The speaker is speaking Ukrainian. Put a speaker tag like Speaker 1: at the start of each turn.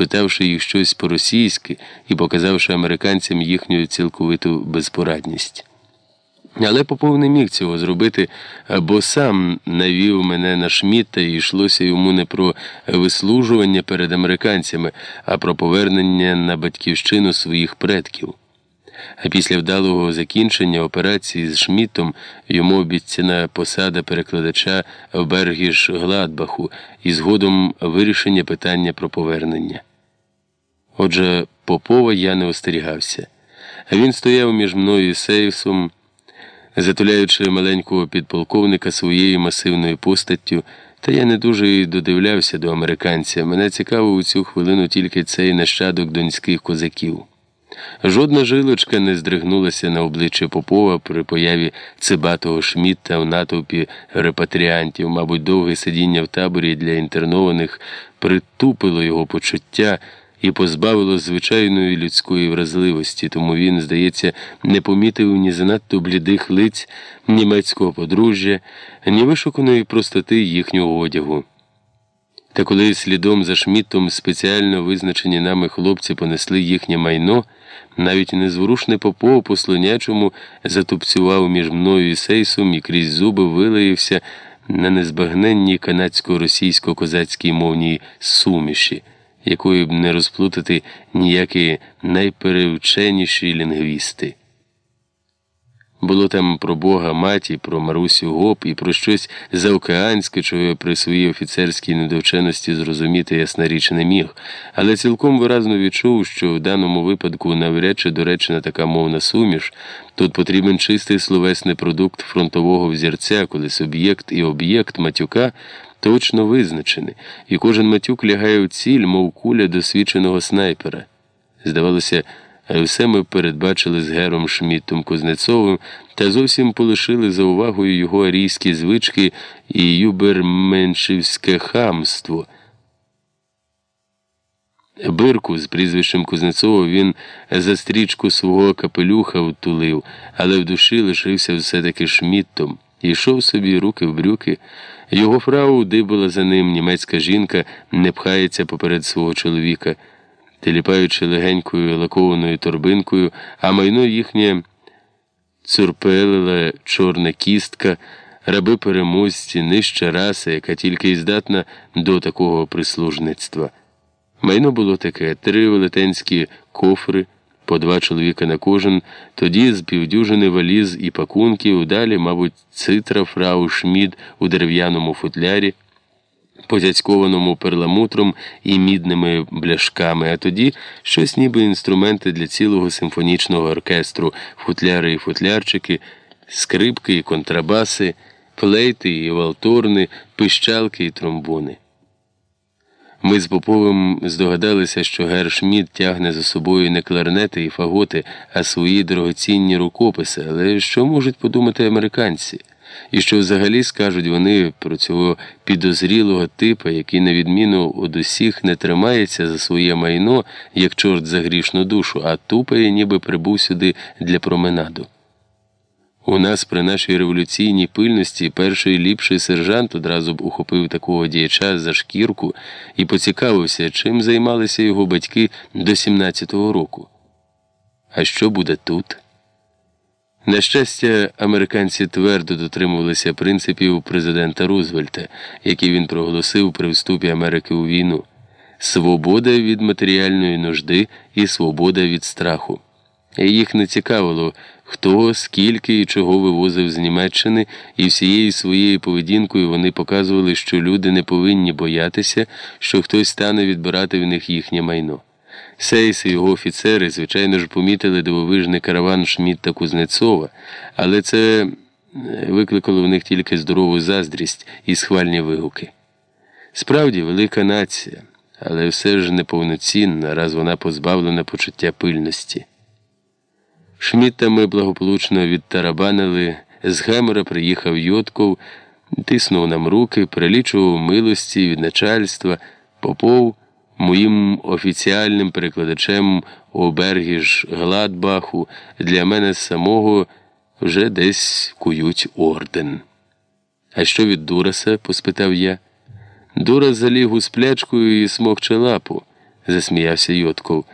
Speaker 1: спитавши їх щось по-російськи і показавши американцям їхню цілковиту безпорадність. Але Попов не міг цього зробити, бо сам навів мене на Шмітта і йшлося йому не про вислужування перед американцями, а про повернення на батьківщину своїх предків. А після вдалого закінчення операції з Шмітом йому обіцяна посада перекладача в Бергіш Гладбаху і згодом вирішення питання про повернення. Отже, Попова я не остерігався. А він стояв між мною і Сейсом, затуляючи маленького підполковника своєю масивною постаттю, та я не дуже й додивлявся до американця. Мене цікавив у цю хвилину тільки цей нащадок донських козаків. Жодна жилочка не здригнулася на обличчя Попова при появі цибатого Шмітта в натовпі репатріантів, мабуть, довге сидіння в таборі для інтернованих притупило його почуття і позбавило звичайної людської вразливості, тому він, здається, не помітив ні занадто блідих лиць німецького подружжя, ні вишуканої простоти їхнього одягу. Та коли слідом за Шміттом спеціально визначені нами хлопці понесли їхнє майно, навіть незворушне Попов по слонячому затупцював між мною і сейсом і крізь зуби вилаївся на незбагненній канадсько-російсько-козацькій мовній суміші, якої б не розплутати ніякі найперевченіші лінгвісти. Було там про Бога маті, про Марусю Гоп і про щось заокеанське, чого я при своїй офіцерській недовченості зрозуміти ясна річ не міг, але цілком виразно відчув, що в даному випадку навряд чи доречна така мовна суміш, тут потрібен чистий словесний продукт фронтового взірця, коли суб'єкт і об'єкт матюка точно визначені, і кожен матюк лягає в ціль, мов куля досвідченого снайпера. Здавалося, все ми передбачили з Гером Шміттом Кузнецовим та зовсім полишили за увагою його арійські звички і юберменшівське хамство. Бирку з прізвищем Кузнецова він за стрічку свого капелюха втулив, але в душі лишився все-таки Шміттом. Йшов собі руки в брюки. Його фрау дибала за ним, німецька жінка не пхається поперед свого чоловіка теліпаючи легенькою лакованою торбинкою, а майно їхнє цурпелила чорна кістка, раби переможці, нижча раса, яка тільки й здатна до такого прислужництва. Майно було таке: три велетенські кофри, по два чоловіка на кожен, тоді з півдюжини валіз і пакунків, далі, мабуть, цитра фрау Шмід у дерев'яному футлярі позяцькованому перламутром і мідними бляшками, а тоді щось ніби інструменти для цілого симфонічного оркестру, футляри і футлярчики, скрипки і контрабаси, флейти і валторни, пищалки і тромбони. Ми з Поповим здогадалися, що Гер Шмід тягне за собою не кларнети і фаготи, а свої дорогоцінні рукописи, але що можуть подумати американці? І що взагалі скажуть вони про цього підозрілого типа, який, на відміну від усіх, не тримається за своє майно, як чорт за грішну душу, а тупає, ніби прибув сюди для променаду. У нас при нашій революційній пильності перший ліпший сержант одразу б ухопив такого діяча за шкірку і поцікавився, чим займалися його батьки до 17-го року. А що буде тут? На щастя, американці твердо дотримувалися принципів президента Рузвельта, які він проголосив при вступі Америки у війну: свобода від матеріальної нужди і свобода від страху. Їх не цікавило, хто, скільки і чого вивозив з Німеччини, і всією своєю поведінкою вони показували, що люди не повинні боятися, що хтось стане відбирати в них їхнє майно. Сейс і його офіцери, звичайно ж, помітили дивовижний караван Шмітта Кузнецова, але це е, викликало в них тільки здорову заздрість і схвальні вигуки. Справді, велика нація, але все ж неповноцінна, раз вона позбавлена почуття пильності. Шмітта ми благополучно відтарабанили, з Гемера приїхав Йотков, тиснув нам руки, перелічував милості від начальства, попов моїм офіціальним перекладачем у Бергіж Гладбаху для мене самого вже десь кують орден. А що від Дураса? поспитав я. Дурас заліг у сплячкою і смокче лапу. засміявся Йотков.